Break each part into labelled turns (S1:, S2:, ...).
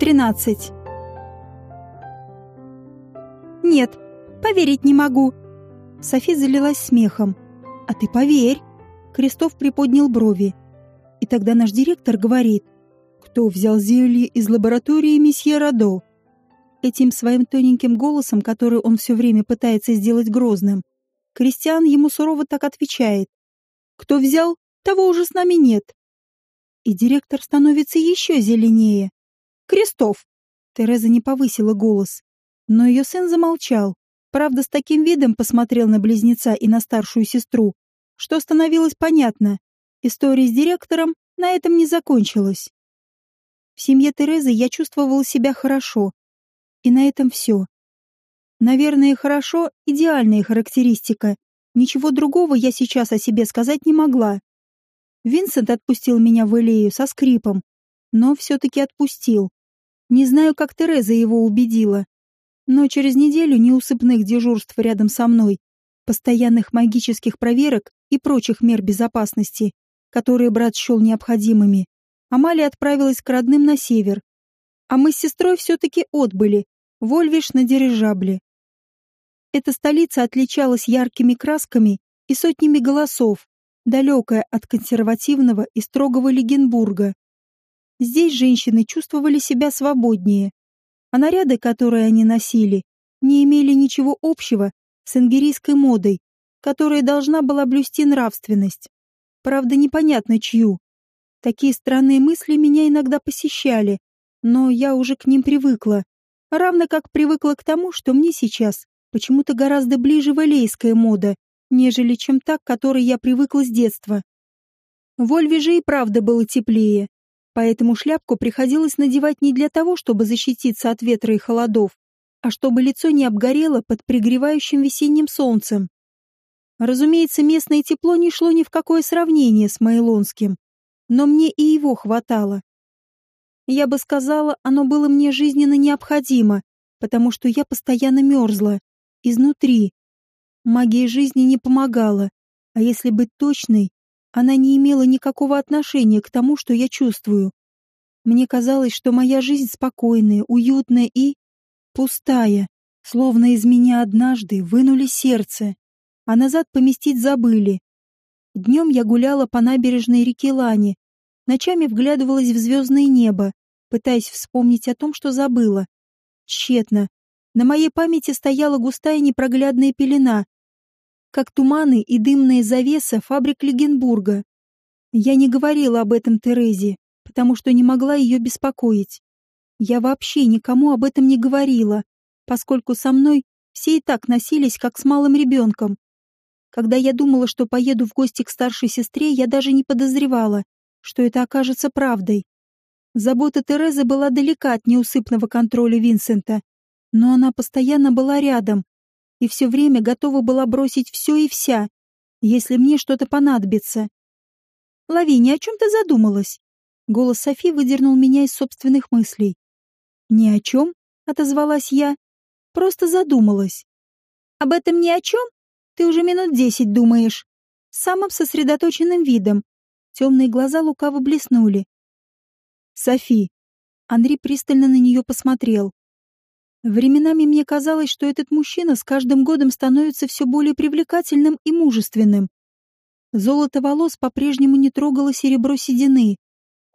S1: 13. Нет, поверить не могу. Софи залилась смехом. А ты поверь. Крестов приподнял брови. И тогда наш директор говорит, кто взял зелье из лаборатории месье Радо. Этим своим тоненьким голосом, который он все время пытается сделать грозным, Кристиан ему сурово так отвечает. Кто взял, того уже с нами нет. И директор становится еще зеленее. Крестов! Тереза не повысила голос, но ее сын замолчал. Правда, с таким видом посмотрел на близнеца и на старшую сестру, что становилось понятно. История с директором на этом не закончилась. В семье Терезы я чувствовала себя хорошо. И на этом все. Наверное, хорошо — идеальная характеристика. Ничего другого я сейчас о себе сказать не могла. Винсент отпустил меня в Элею со скрипом, но все-таки отпустил. Не знаю, как Тереза его убедила. Но через неделю неусыпных дежурств рядом со мной, постоянных магических проверок и прочих мер безопасности, которые брат счел необходимыми, Амалия отправилась к родным на север. А мы с сестрой все-таки отбыли, в Ольвиш на дирижабле. Эта столица отличалась яркими красками и сотнями голосов, далекая от консервативного и строгого Легенбурга. Здесь женщины чувствовали себя свободнее, а наряды, которые они носили, не имели ничего общего с ангерийской модой, которая должна была блюсти нравственность. Правда, непонятно чью. Такие странные мысли меня иногда посещали, но я уже к ним привыкла, равно как привыкла к тому, что мне сейчас почему-то гораздо ближе валейская мода, нежели чем та, к которой я привыкла с детства. В Ольве же и правда было теплее, поэтому шляпку приходилось надевать не для того, чтобы защититься от ветра и холодов, а чтобы лицо не обгорело под пригревающим весенним солнцем. Разумеется, местное тепло не шло ни в какое сравнение с Майлонским, но мне и его хватало. Я бы сказала, оно было мне жизненно необходимо, потому что я постоянно мерзла, изнутри. Магия жизни не помогала, а если быть точной, она не имела никакого отношения к тому, что я чувствую. Мне казалось, что моя жизнь спокойная, уютная и... пустая, словно из меня однажды вынули сердце, а назад поместить забыли. Днем я гуляла по набережной реки Лани, ночами вглядывалась в звездное небо, пытаясь вспомнить о том, что забыла. Тщетно. На моей памяти стояла густая непроглядная пелена, как туманы и дымная завеса фабрик Легенбурга. Я не говорила об этом Терезе, потому что не могла ее беспокоить. Я вообще никому об этом не говорила, поскольку со мной все и так носились, как с малым ребенком. Когда я думала, что поеду в гости к старшей сестре, я даже не подозревала, что это окажется правдой. Забота Терезы была далека от неусыпного контроля Винсента, но она постоянно была рядом и все время готова была бросить все и вся, если мне что-то понадобится. «Лавиния, о чем ты задумалась?» Голос Софи выдернул меня из собственных мыслей. «Ни о чем», — отозвалась я, — «просто задумалась». «Об этом ни о чем? Ты уже минут десять думаешь». Самым сосредоточенным видом. Темные глаза лукаво блеснули. «Софи». Андрей пристально на нее посмотрел. Временами мне казалось, что этот мужчина с каждым годом становится все более привлекательным и мужественным. Золото волос по-прежнему не трогало серебро седины,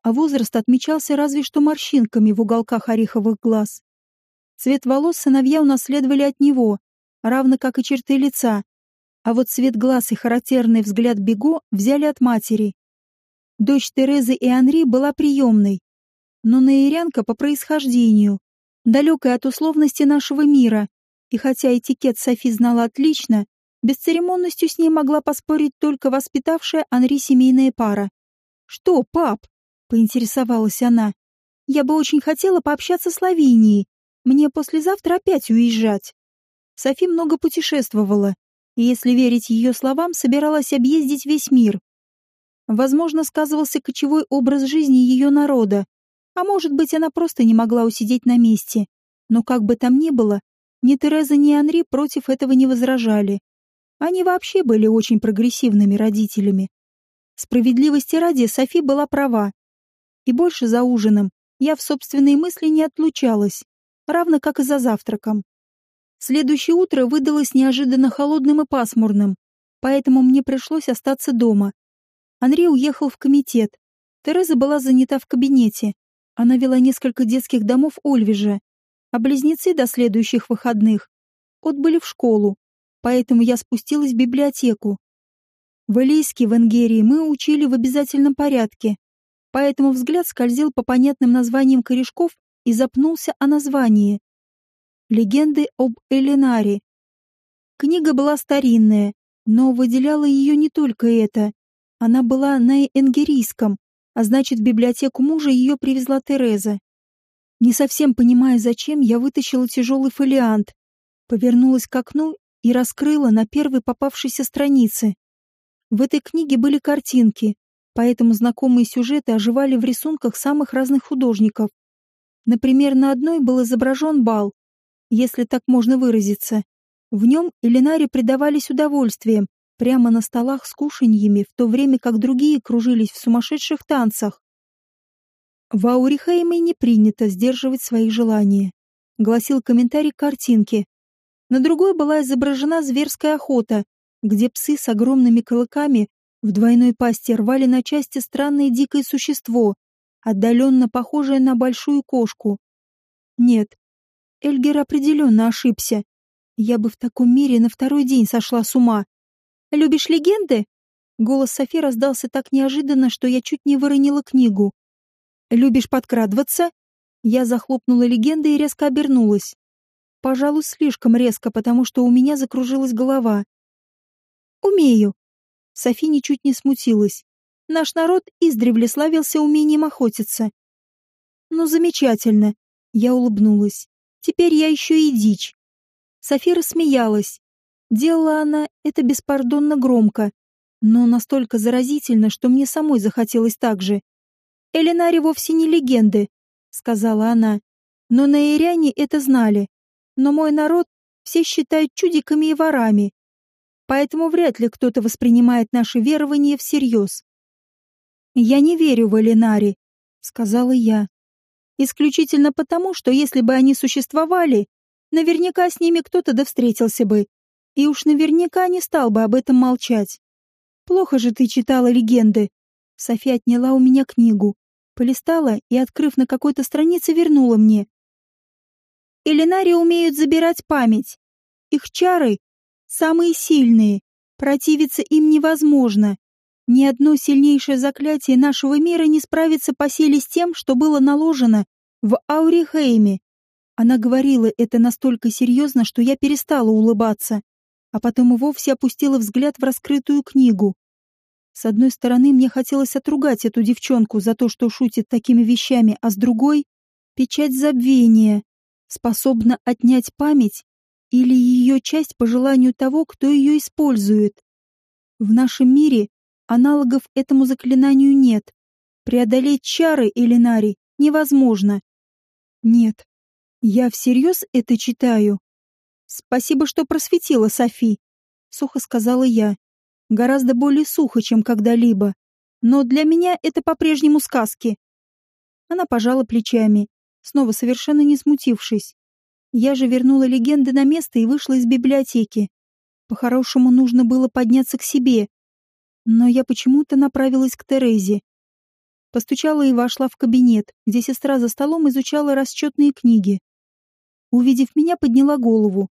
S1: а возраст отмечался разве что морщинками в уголках ореховых глаз. Цвет волос сыновья унаследовали от него, равно как и черты лица, а вот цвет глаз и характерный взгляд Бего взяли от матери. Дочь Терезы и Анри была приемной, но наирянка по происхождению, далекая от условности нашего мира, и хотя этикет Софи знала отлично, бесцеремонностью с ней могла поспорить только воспитавшая Анри семейная пара. «Что, пап?» — поинтересовалась она. «Я бы очень хотела пообщаться с Лавинией. Мне послезавтра опять уезжать». Софи много путешествовала, и, если верить ее словам, собиралась объездить весь мир. Возможно, сказывался кочевой образ жизни ее народа, а может быть, она просто не могла усидеть на месте. Но как бы там ни было, ни Тереза, ни Анри против этого не возражали. Они вообще были очень прогрессивными родителями. Справедливости ради, Софи была права. И больше за ужином я в собственные мысли не отлучалась, равно как и за завтраком. Следующее утро выдалось неожиданно холодным и пасмурным, поэтому мне пришлось остаться дома. Андрей уехал в комитет. Тереза была занята в кабинете. Она вела несколько детских домов Ольвежа, а близнецы до следующих выходных отбыли в школу, поэтому я спустилась в библиотеку. В Элейске в Энгерии мы учили в обязательном порядке, поэтому взгляд скользил по понятным названиям корешков и запнулся о названии. Легенды об Элинаре. Книга была старинная, но выделяла ее не только это. Она была на энгерийском, а значит, в библиотеку мужа ее привезла Тереза. Не совсем понимая, зачем, я вытащила тяжелый фолиант, повернулась к окну и раскрыла на первой попавшейся странице. В этой книге были картинки, поэтому знакомые сюжеты оживали в рисунках самых разных художников. Например, на одной был изображен бал, если так можно выразиться. В нем Элинаре предавались удовольствием, прямо на столах с кушаньями, в то время как другие кружились в сумасшедших танцах. В Аурихейме не принято сдерживать свои желания, гласил комментарий к картинке. На другой была изображена зверская охота, где псы с огромными клыками в двойной пасти рвали на части странное дикое существо, отдаленно похожее на большую кошку. Нет, Эльгер определенно ошибся. Я бы в таком мире на второй день сошла с ума. «Любишь легенды?» Голос Софи раздался так неожиданно, что я чуть не выронила книгу. «Любишь подкрадываться?» Я захлопнула легенды и резко обернулась. Пожалуй, слишком резко, потому что у меня закружилась голова. «Умею». Софи ничуть не смутилась. Наш народ издревле славился умением охотиться. «Ну, замечательно!» Я улыбнулась. Теперь я еще и дичь. София рассмеялась. Делала она это беспардонно громко, но настолько заразительно, что мне самой захотелось так же. «Элинари вовсе не легенды», — сказала она. «Но на Ириане это знали. Но мой народ все считают чудиками и ворами. Поэтому вряд ли кто-то воспринимает наши верования всерьез». «Я не верю в Элинари», — сказала я. Исключительно потому, что если бы они существовали, наверняка с ними кто-то да встретился бы, и уж наверняка не стал бы об этом молчать. Плохо же ты читала легенды. София отняла у меня книгу, полистала и, открыв на какой-то странице, вернула мне. Элинари умеют забирать память. Их чары самые сильные, противиться им невозможно. Ни одно сильнейшее заклятие нашего мира не справится по силе с тем, что было наложено в Аурихейме. Она говорила это настолько серьезно, что я перестала улыбаться, а потом и вовсе опустила взгляд в раскрытую книгу. С одной стороны, мне хотелось отругать эту девчонку за то, что шутит такими вещами, а с другой — печать забвения, способна отнять память или ее часть по желанию того, кто ее использует. В нашем мире Аналогов этому заклинанию нет. Преодолеть чары Элинари невозможно. Нет. Я всерьез это читаю. Спасибо, что просветила, Софи. Сухо сказала я. Гораздо более сухо, чем когда-либо. Но для меня это по-прежнему сказки. Она пожала плечами, снова совершенно не смутившись. Я же вернула легенды на место и вышла из библиотеки. По-хорошему нужно было подняться к себе, но я почему-то направилась к Терезе. Постучала и вошла в кабинет, где сестра за столом изучала расчетные книги. Увидев меня, подняла голову.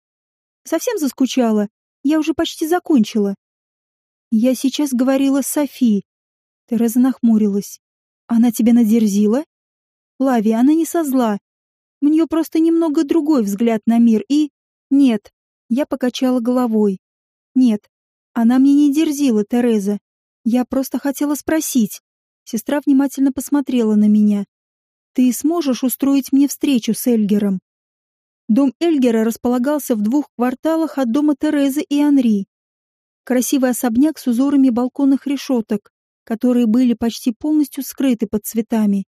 S1: Совсем заскучала. Я уже почти закончила. Я сейчас говорила с Софи. Тереза нахмурилась. Она тебя надерзила? Лави, она не со зла. У нее просто немного другой взгляд на мир и... Нет. Я покачала головой. Нет, она мне не дерзила, Тереза. Я просто хотела спросить. Сестра внимательно посмотрела на меня. Ты сможешь устроить мне встречу с Эльгером? Дом Эльгера располагался в двух кварталах от дома Терезы и Анри. Красивый особняк с узорами балконных решеток, которые были почти полностью скрыты под цветами.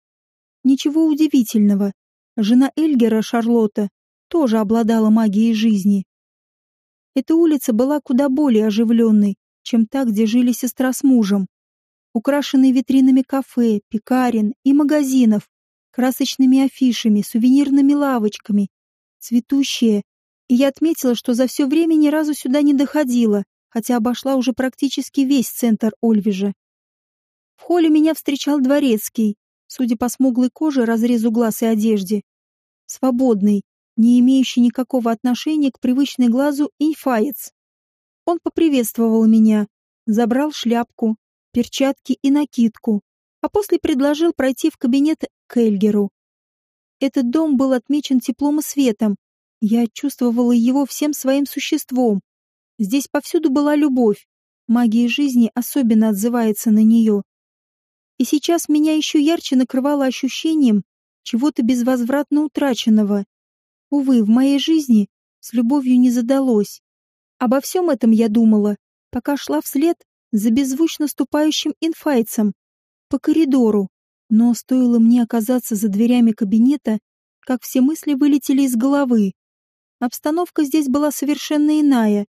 S1: Ничего удивительного. Жена Эльгера, Шарлотта, тоже обладала магией жизни. Эта улица была куда более оживленной, чем та, где жили сестра с мужем. Украшенные витринами кафе, пекарен и магазинов, красочными афишами, сувенирными лавочками, цветущее, и я отметила, что за все время ни разу сюда не доходила, хотя обошла уже практически весь центр Ольвежа. В холле меня встречал дворецкий, судя по смуглой коже, разрезу глаз и одежде. Свободный, не имеющий никакого отношения к привычной глазу инфаец. Он поприветствовал меня, забрал шляпку, перчатки и накидку, а после предложил пройти в кабинет к Эльгеру. Этот дом был отмечен теплом и светом, я чувствовала его всем своим существом. Здесь повсюду была любовь. Магия жизни особенно отзывается на нее. И сейчас меня еще ярче накрывало ощущением чего-то безвозвратно утраченного. Увы, в моей жизни с любовью не задалось. Обо всем этом я думала, пока шла вслед за беззвучно ступающим инфайцем по коридору. Но стоило мне оказаться за дверями кабинета, как все мысли вылетели из головы. Обстановка здесь была совершенно иная.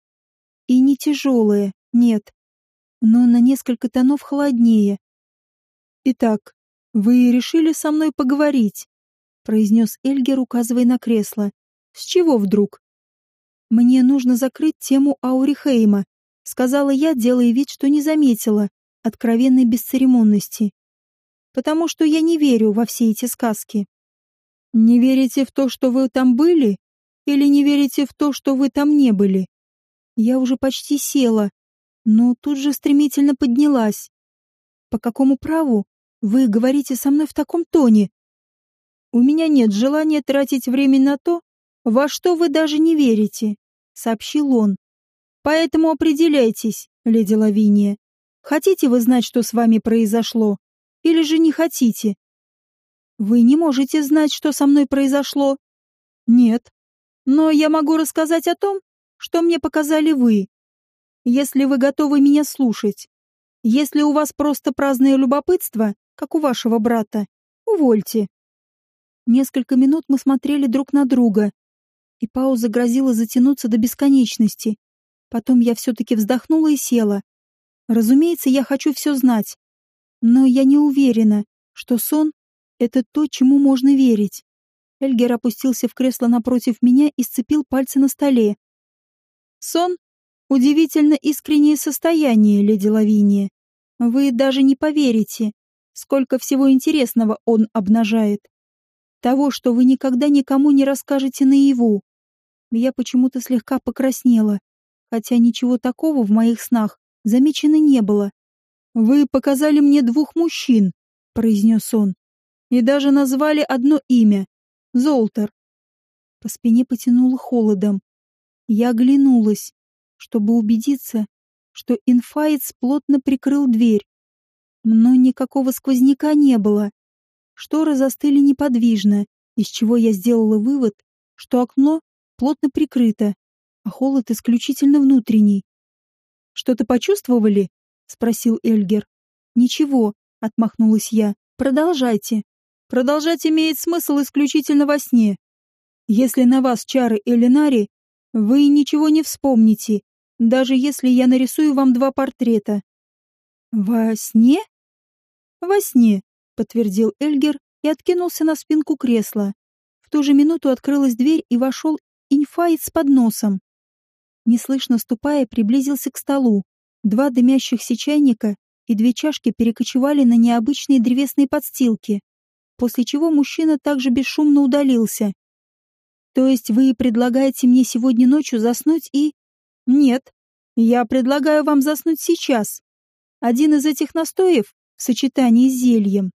S1: И не тяжелая, нет. Но на несколько тонов холоднее. «Итак, вы решили со мной поговорить?» произнес Эльгер, указывая на кресло. «С чего вдруг?» «Мне нужно закрыть тему Аурихейма», сказала я, делая вид, что не заметила откровенной бесцеремонности. «Потому что я не верю во все эти сказки». «Не верите в то, что вы там были?» Или не верите в то, что вы там не были? Я уже почти села, но тут же стремительно поднялась. По какому праву вы говорите со мной в таком тоне? У меня нет желания тратить время на то, во что вы даже не верите, сообщил он. Поэтому определяйтесь, леди Лавиния. Хотите вы знать, что с вами произошло, или же не хотите? Вы не можете знать, что со мной произошло? Нет, но я могу рассказать о том, что мне показали вы. Если вы готовы меня слушать. Если у вас просто праздное любопытство, как у вашего брата, увольте. Несколько минут мы смотрели друг на друга, и пауза грозила затянуться до бесконечности. Потом я все-таки вздохнула и села. Разумеется, я хочу все знать. Но я не уверена, что сон — это то, чему можно верить. Эльгер опустился в кресло напротив меня и сцепил пальцы на столе. «Сон — удивительно искреннее состояние, леди Лавиния. Вы даже не поверите, сколько всего интересного он обнажает. Того, что вы никогда никому не расскажете наяву. Я почему-то слегка покраснела, хотя ничего такого в моих снах замечено не было. «Вы показали мне двух мужчин», — произнес он, — «и даже назвали одно имя. Золтер. По спине потянуло холодом. Я оглянулась, чтобы убедиться, что инфаец плотно прикрыл дверь. Но никакого сквозняка не было. Шторы застыли неподвижно, из чего я сделала вывод, что окно плотно прикрыто, а холод исключительно внутренний. «Что-то почувствовали?» — спросил Эльгер. «Ничего», — отмахнулась я. «Продолжайте». Продолжать имеет смысл исключительно во сне. Если на вас чары Элинари, вы ничего не вспомните, даже если я нарисую вам два портрета. Во сне? Во сне, подтвердил Эльгер и откинулся на спинку кресла. В ту же минуту открылась дверь и вошел инфайт с подносом. Неслышно ступая, приблизился к столу. Два дымящихся чайника и две чашки перекочевали на необычные древесные подстилки после чего мужчина также бесшумно удалился. То есть вы предлагаете мне сегодня ночью заснуть и... Нет, я предлагаю вам заснуть сейчас. Один из этих настоев в сочетании с зельем.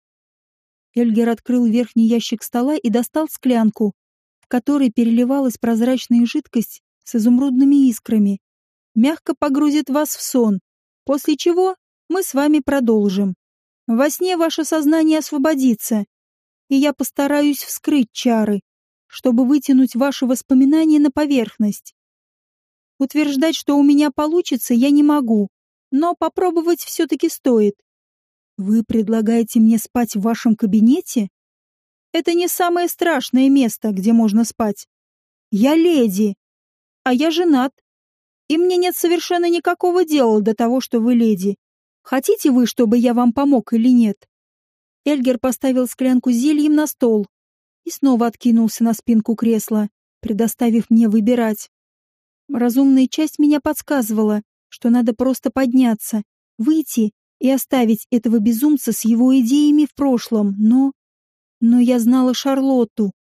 S1: Эльгер открыл верхний ящик стола и достал склянку, в которой переливалась прозрачная жидкость с изумрудными искрами. Мягко погрузит вас в сон, после чего мы с вами продолжим. Во сне ваше сознание освободится, и я постараюсь вскрыть чары, чтобы вытянуть ваши воспоминания на поверхность. Утверждать, что у меня получится, я не могу, но попробовать все-таки стоит. Вы предлагаете мне спать в вашем кабинете? Это не самое страшное место, где можно спать. Я леди, а я женат, и мне нет совершенно никакого дела до того, что вы леди. Хотите вы, чтобы я вам помог или нет? Эльгер поставил склянку зельем на стол и снова откинулся на спинку кресла, предоставив мне выбирать. Разумная часть меня подсказывала, что надо просто подняться, выйти и оставить этого безумца с его идеями в прошлом, но... Но я знала Шарлотту.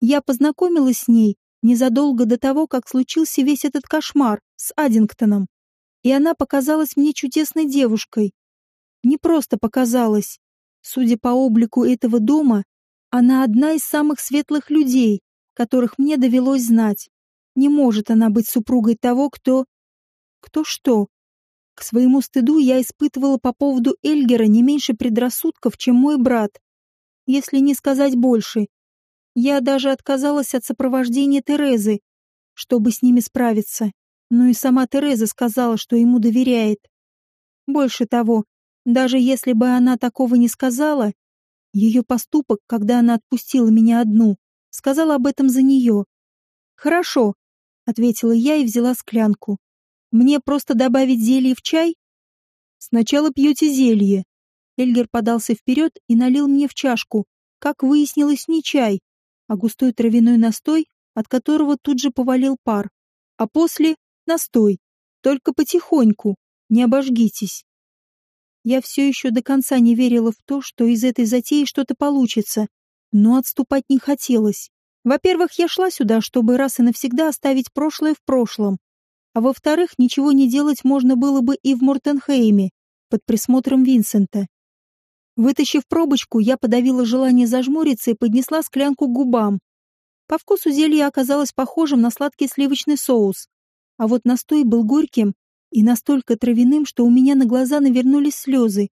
S1: Я познакомилась с ней незадолго до того, как случился весь этот кошмар с Аддингтоном. И она показалась мне чудесной девушкой. Не просто показалась. Судя по облику этого дома, она одна из самых светлых людей, которых мне довелось знать. Не может она быть супругой того, кто... Кто что? К своему стыду я испытывала по поводу Эльгера не меньше предрассудков, чем мой брат. Если не сказать больше. Я даже отказалась от сопровождения Терезы, чтобы с ними справиться. Но и сама Тереза сказала, что ему доверяет. Больше того, даже если бы она такого не сказала, ее поступок, когда она отпустила меня одну, сказал об этом за нее. «Хорошо», — ответила я и взяла склянку. «Мне просто добавить зелье в чай?» «Сначала пьете зелье». Эльгер подался вперед и налил мне в чашку, как выяснилось, не чай, а густой травяной настой, от которого тут же повалил пар. А после — настой. Только потихоньку, не обожгитесь. Я все еще до конца не верила в то, что из этой затеи что-то получится, но отступать не хотелось. Во-первых, я шла сюда, чтобы раз и навсегда оставить прошлое в прошлом. А во-вторых, ничего не делать можно было бы и в Мортенхейме, под присмотром Винсента. Вытащив пробочку, я подавила желание зажмуриться и поднесла склянку к губам. По вкусу зелье оказалось похожим на сладкий сливочный соус, а вот настой был горьким и настолько травяным, что у меня на глаза навернулись слезы.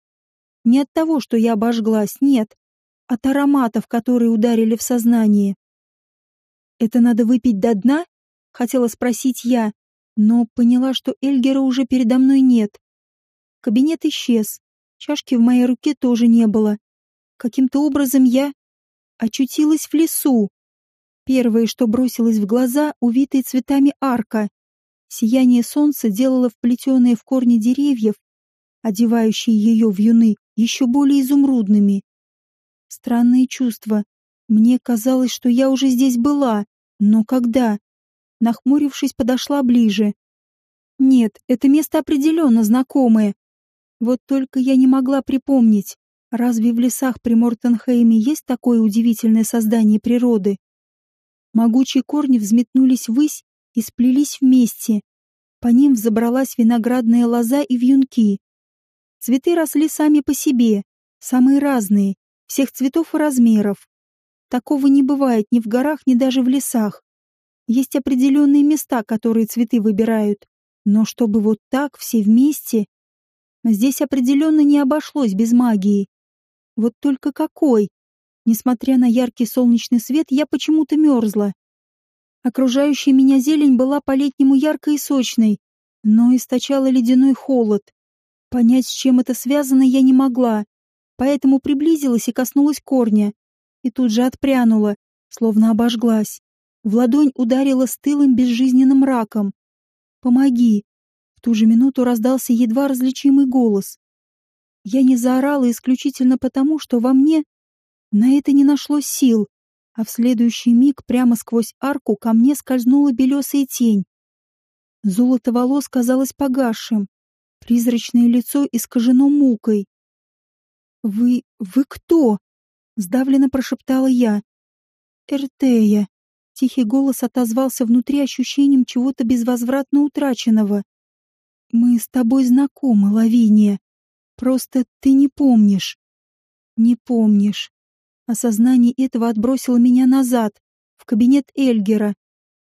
S1: Не от того, что я обожглась, нет, от ароматов, которые ударили в сознание. «Это надо выпить до дна?» — хотела спросить я, но поняла, что Эльгера уже передо мной нет. Кабинет исчез, Чашки в моей руке тоже не было. Каким-то образом я очутилась в лесу. Первое, что бросилось в глаза, увитые цветами арка. Сияние солнца делало вплетенные в корни деревьев, одевающие ее в юны, еще более изумрудными. Странные чувства. Мне казалось, что я уже здесь была, но когда? Нахмурившись, подошла ближе. Нет, это место определенно знакомое. Вот только я не могла припомнить, разве в лесах при Мортенхейме есть такое удивительное создание природы? Могучие корни взметнулись ввысь и сплелись вместе. По ним взобралась виноградная лоза и вьюнки. Цветы росли сами по себе, самые разные, всех цветов и размеров. Такого не бывает ни в горах, ни даже в лесах. Есть определенные места, которые цветы выбирают. Но чтобы вот так все вместе, Здесь определенно не обошлось без магии. Вот только какой? Несмотря на яркий солнечный свет, я почему-то мерзла. Окружающая меня зелень была по-летнему яркой и сочной, но источала ледяной холод. Понять, с чем это связано, я не могла, поэтому приблизилась и коснулась корня, и тут же отпрянула, словно обожглась. В ладонь ударила стылым безжизненным раком. «Помоги!» Ту же минуту раздался едва различимый голос. Я не заорала исключительно потому, что во мне на это не нашлось сил, а в следующий миг прямо сквозь арку ко мне скользнула белесая тень. Золото волос казалось погасшим, призрачное лицо искажено мукой. «Вы... вы кто?» — сдавленно прошептала я. «Эртея», — тихий голос отозвался внутри ощущением чего-то безвозвратно утраченного. Мы с тобой знакомы, Лавиния. Просто ты не помнишь. Не помнишь. Осознание этого отбросило меня назад, в кабинет Эльгера,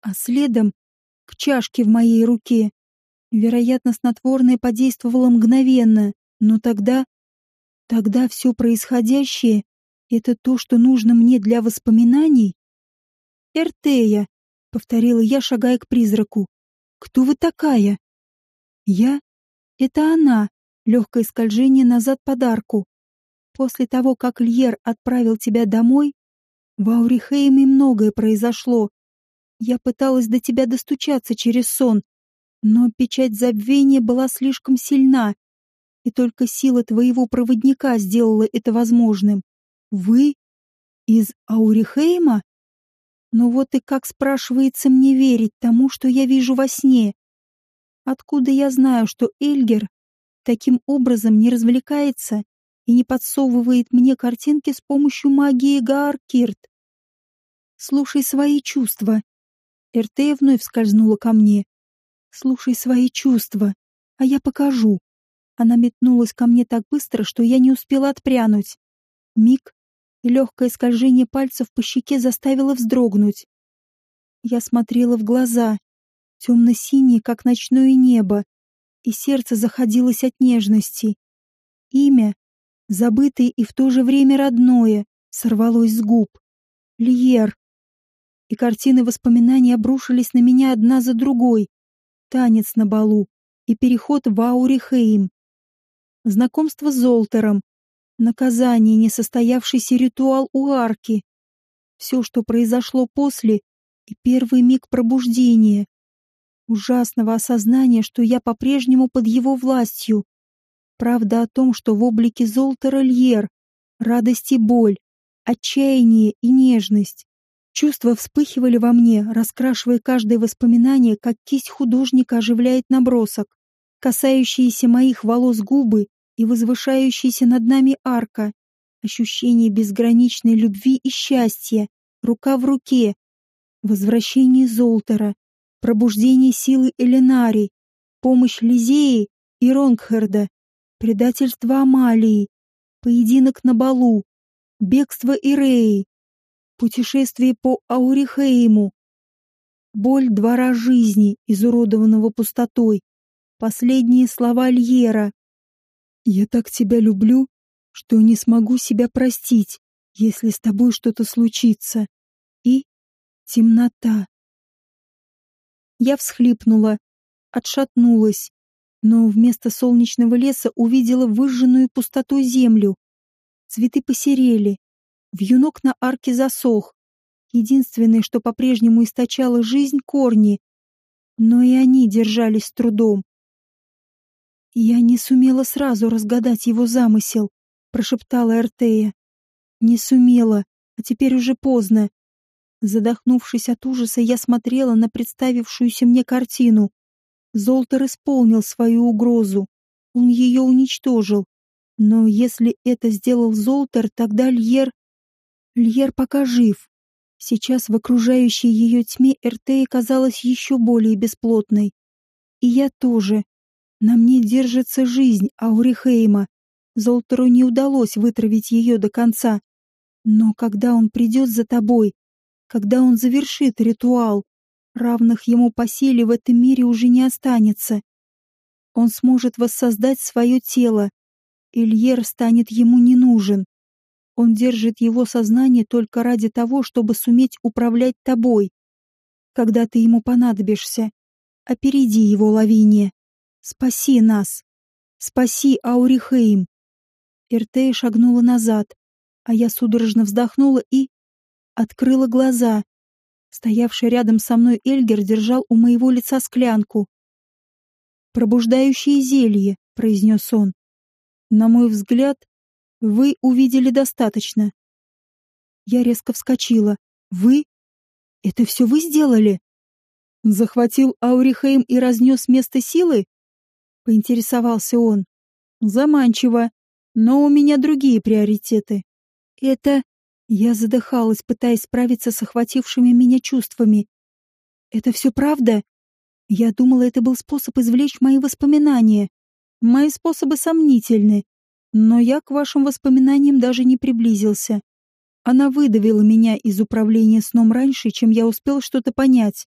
S1: а следом к чашке в моей руке. Вероятно, снотворное подействовало мгновенно, но тогда... Тогда все происходящее — это то, что нужно мне для воспоминаний? «Эртея», — повторила я, шагая к призраку. «Кто вы такая?» Я? Это она. Легкое скольжение назад подарку. После того, как Льер отправил тебя домой, в Аурихейме многое произошло. Я пыталась до тебя достучаться через сон, но печать забвения была слишком сильна, и только сила твоего проводника сделала это возможным. Вы из Аурихейма? Но вот и как спрашивается мне верить тому, что я вижу во сне? Откуда я знаю, что Эльгер таким образом не развлекается и не подсовывает мне картинки с помощью магии Гааркирт? Слушай свои чувства. Эртея вновь скользнула ко мне. Слушай свои чувства, а я покажу. Она метнулась ко мне так быстро, что я не успела отпрянуть. Миг, и легкое скольжение пальцев по щеке заставило вздрогнуть. Я смотрела в глаза, темно-синие, как ночное небо, и сердце заходилось от нежности. Имя, забытое и в то же время родное, сорвалось с губ. Льер. И картины воспоминаний обрушились на меня одна за другой. Танец на балу и переход в Аурихейм. Знакомство с Золтером, Наказание, несостоявшийся ритуал у арки. Все, что произошло после, и первый миг пробуждения. Ужасного осознания, что я по-прежнему под его властью. Правда о том, что в облике Золтера Льер, радость и боль, отчаяние и нежность. Чувства вспыхивали во мне, раскрашивая каждое воспоминание, как кисть художника оживляет набросок. Касающиеся моих волос губы и возвышающаяся над нами арка, ощущение безграничной любви и счастья, рука в руке, возвращение Золтера, пробуждение силы Элинари, помощь Лизеи и Ронгхерда, предательство Амалии, поединок на балу, бегство Иреи, путешествие по Аурихейму, боль двора жизни, изуродованного пустотой, последние слова Льера, я так тебя люблю, что не смогу себя простить, если с тобой что-то случится. И темнота. Я всхлипнула, отшатнулась, но вместо солнечного леса увидела выжженную пустотой землю. Цветы посерели, вьюнок на арке засох. Единственное, что по-прежнему источало жизнь — корни. Но и они держались с трудом. «Я не сумела сразу разгадать его замысел», — прошептала Эртея. «Не сумела, а теперь уже поздно». Задохнувшись от ужаса, я смотрела на представившуюся мне картину. Золтер исполнил свою угрозу. Он ее уничтожил. Но если это сделал Золтер, тогда Льер... Льер пока жив. Сейчас в окружающей ее тьме Эртея казалась еще более бесплотной. И я тоже. На мне держится жизнь Аурихейма. Золтеру не удалось вытравить ее до конца. Но когда он придет за тобой, когда он завершит ритуал, равных ему по силе в этом мире уже не останется. Он сможет воссоздать свое тело. Ильер станет ему не нужен. Он держит его сознание только ради того, чтобы суметь управлять тобой. Когда ты ему понадобишься, опереди его лавине. Спаси нас! Спаси Аурихейм!» Иртея шагнула назад, а я судорожно вздохнула и... открыла глаза. Стоявший рядом со мной Эльгер держал у моего лица склянку. «Пробуждающее зелье», — произнес он. «На мой взгляд, вы увидели достаточно». Я резко вскочила. «Вы? Это все вы сделали?» Захватил Аурихейм и разнес место силы? поинтересовался он. Заманчиво, но у меня другие приоритеты. Это... Я задыхалась, пытаясь справиться с охватившими меня чувствами. Это все правда? Я думала, это был способ извлечь мои воспоминания. Мои способы сомнительны, но я к вашим воспоминаниям даже не приблизился. Она выдавила меня из управления сном раньше, чем я успел что-то понять.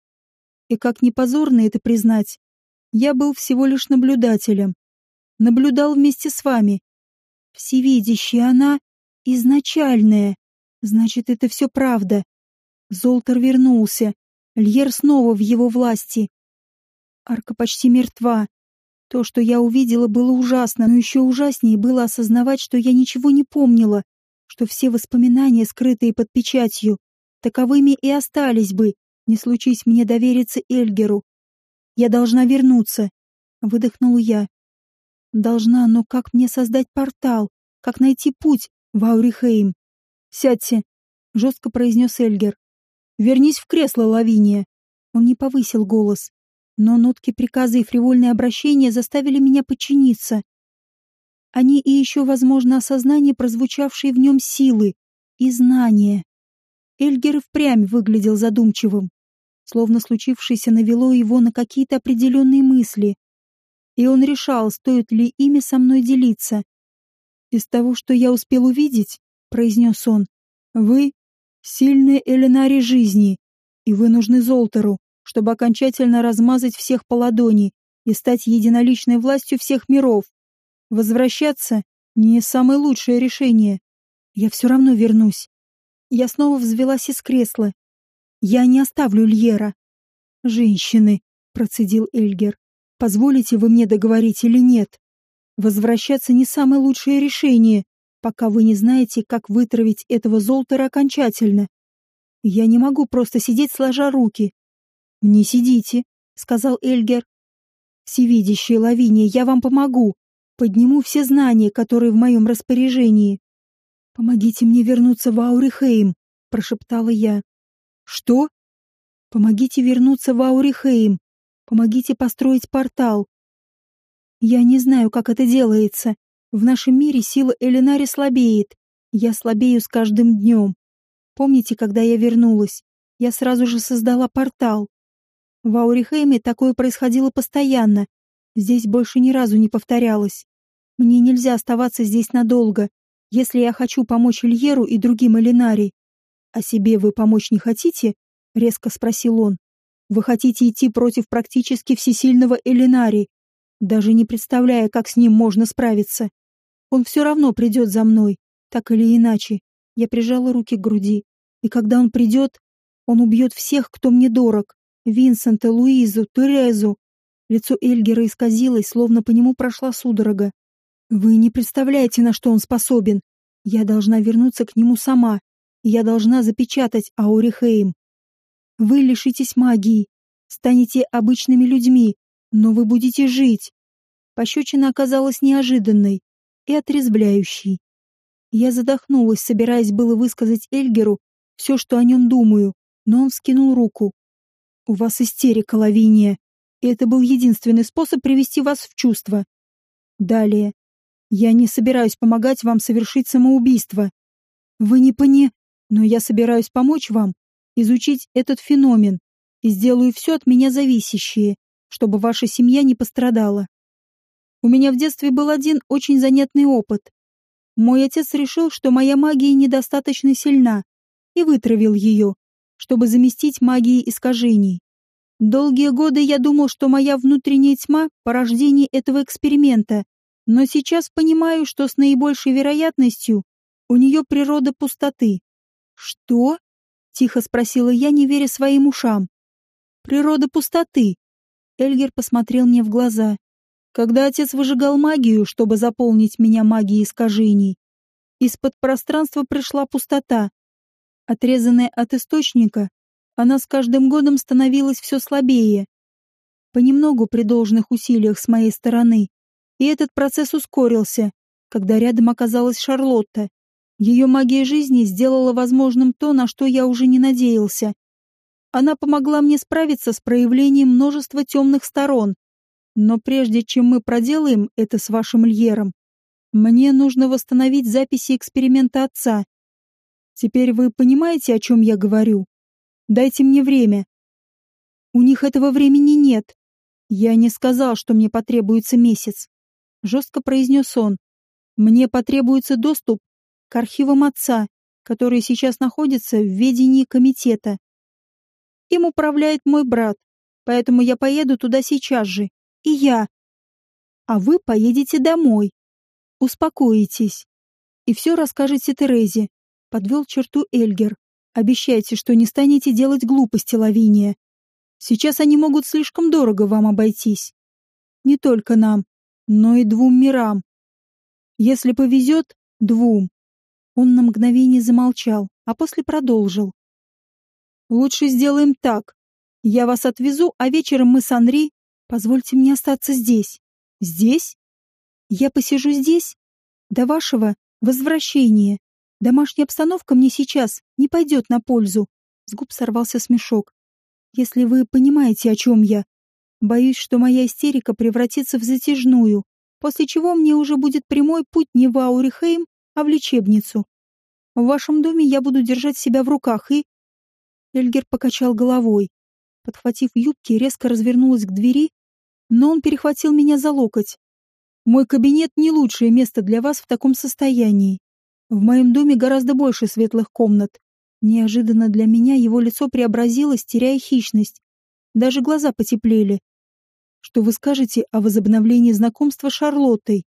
S1: И как не позорно это признать, я был всего лишь наблюдателем. Наблюдал вместе с вами. Всевидящая она изначальная. Значит, это все правда. Золтер вернулся. Льер снова в его власти. Арка почти мертва. То, что я увидела, было ужасно, но еще ужаснее было осознавать, что я ничего не помнила, что все воспоминания, скрытые под печатью, таковыми и остались бы, не случись мне довериться Эльгеру. Я должна вернуться, выдохнул я. Должна, но как мне создать портал? Как найти путь в Аурихейм? Сядьте, жестко произнес Эльгер. Вернись в кресло, Лавиния. Он не повысил голос, но нотки приказа и фривольное обращение заставили меня подчиниться. Они и еще, возможно, осознание прозвучавшей в нем силы и знания. Эльгер впрямь выглядел задумчивым, словно случившееся навело его на какие-то определенные мысли. И он решал, стоит ли ими со мной делиться. «Из того, что я успел увидеть», — произнес он, — «вы — сильные Элинари жизни, и вы нужны Золтеру, чтобы окончательно размазать всех по ладони и стать единоличной властью всех миров. Возвращаться — не самое лучшее решение. Я все равно вернусь. Я снова взвелась из кресла. Я не оставлю Льера. Женщины, процедил Эльгер. Позволите вы мне договорить или нет? Возвращаться не самое лучшее решение, пока вы не знаете, как вытравить этого Золтера окончательно. Я не могу просто сидеть сложа руки «Не сидите», — сказал Эльгер. «Всевидящая Лавиния, я вам помогу. Подниму все знания, которые в моем распоряжении». «Помогите мне вернуться в Аурихейм», — прошептала я. «Что?» «Помогите вернуться в Аурихейм. Помогите построить портал». «Я не знаю, как это делается. В нашем мире сила Элинари слабеет. Я слабею с каждым днем. Помните, когда я вернулась? Я сразу же создала портал. В Аурихейме такое происходило постоянно. Здесь больше ни разу не повторялось. Мне нельзя оставаться здесь надолго, если я хочу помочь Ильеру и другим Элинари. А себе вы помочь не хотите? резко спросил он. Вы хотите идти против практически всесильного Элинари, даже не представляя, как с ним можно справиться. Он все равно придет за мной, так или иначе. Я прижала руки к груди. И когда он придет, он убьет всех, кто мне дорог. Винсента, Луизу, Терезу. Лицо Эльгера исказилось, словно по нему прошла судорога. Вы не представляете, на что он способен. Я должна вернуться к нему сама. Я должна запечатать Аурихейм. Вы лишитесь магии, станете обычными людьми, но вы будете жить. Пощечина оказалась неожиданной и отрезвляющей. Я задохнулась, собираясь было высказать Эльгеру все, что о нем думаю, но он вскинул руку. У вас истерика, Лавиния. И это был единственный способ привести вас в чувство. Далее. Я не собираюсь помогать вам совершить самоубийство. Вы не пони... Но я собираюсь помочь вам изучить этот феномен и сделаю все от меня зависящее, чтобы ваша семья не пострадала. У меня в детстве был один очень занятный опыт. Мой отец решил, что моя магия недостаточно сильна, и вытравил ее, чтобы заместить магией искажений. Долгие годы я думал, что моя внутренняя тьма — порождение этого эксперимента, но сейчас понимаю, что с наибольшей вероятностью у нее природа пустоты. «Что?» — тихо спросила я, не веря своим ушам. «Природа пустоты». Эльгер посмотрел мне в глаза. Когда отец выжигал магию, чтобы заполнить меня магией искажений, из-под пространства пришла пустота, Отрезанная от источника, она с каждым годом становилась все слабее. Понемногу при должных усилиях с моей стороны. И этот процесс ускорился, когда рядом оказалась Шарлотта. Ее магия жизни сделала возможным то, на что я уже не надеялся. Она помогла мне справиться с проявлением множества темных сторон. Но прежде чем мы проделаем это с вашим Льером, мне нужно восстановить записи эксперимента отца Теперь вы понимаете, о чем я говорю? Дайте мне время. У них этого времени нет. Я не сказал, что мне потребуется месяц. Жестко произнес он. Мне потребуется доступ к архивам отца, которые сейчас находятся в ведении комитета. Им управляет мой брат, поэтому я поеду туда сейчас же. И я. А вы поедете домой. Успокоитесь. И все расскажете Терезе. Подвел черту Эльгер. Обещайте, что не станете делать глупости, Лавиния. Сейчас они могут слишком дорого вам обойтись. Не только нам, но и двум мирам. Если повезет, двум. Он на мгновение замолчал, а после продолжил. Лучше сделаем так. Я вас отвезу, а вечером мы с Анри... Позвольте мне остаться здесь. Здесь? Я посижу здесь? До вашего возвращения. Домашняя обстановка мне сейчас не пойдет на пользу. С губ сорвался смешок. Если вы понимаете, о чем я. Боюсь, что моя истерика превратится в затяжную, после чего мне уже будет прямой путь не в Аурихейм, а в лечебницу. В вашем доме я буду держать себя в руках и... Эльгер покачал головой. Подхватив юбки, резко развернулась к двери, но он перехватил меня за локоть. Мой кабинет не лучшее место для вас в таком состоянии. В моем доме гораздо больше светлых комнат. Неожиданно для меня его лицо преобразилось, теряя хищность. Даже глаза потеплели. Что вы скажете о возобновлении знакомства с Шарлоттой?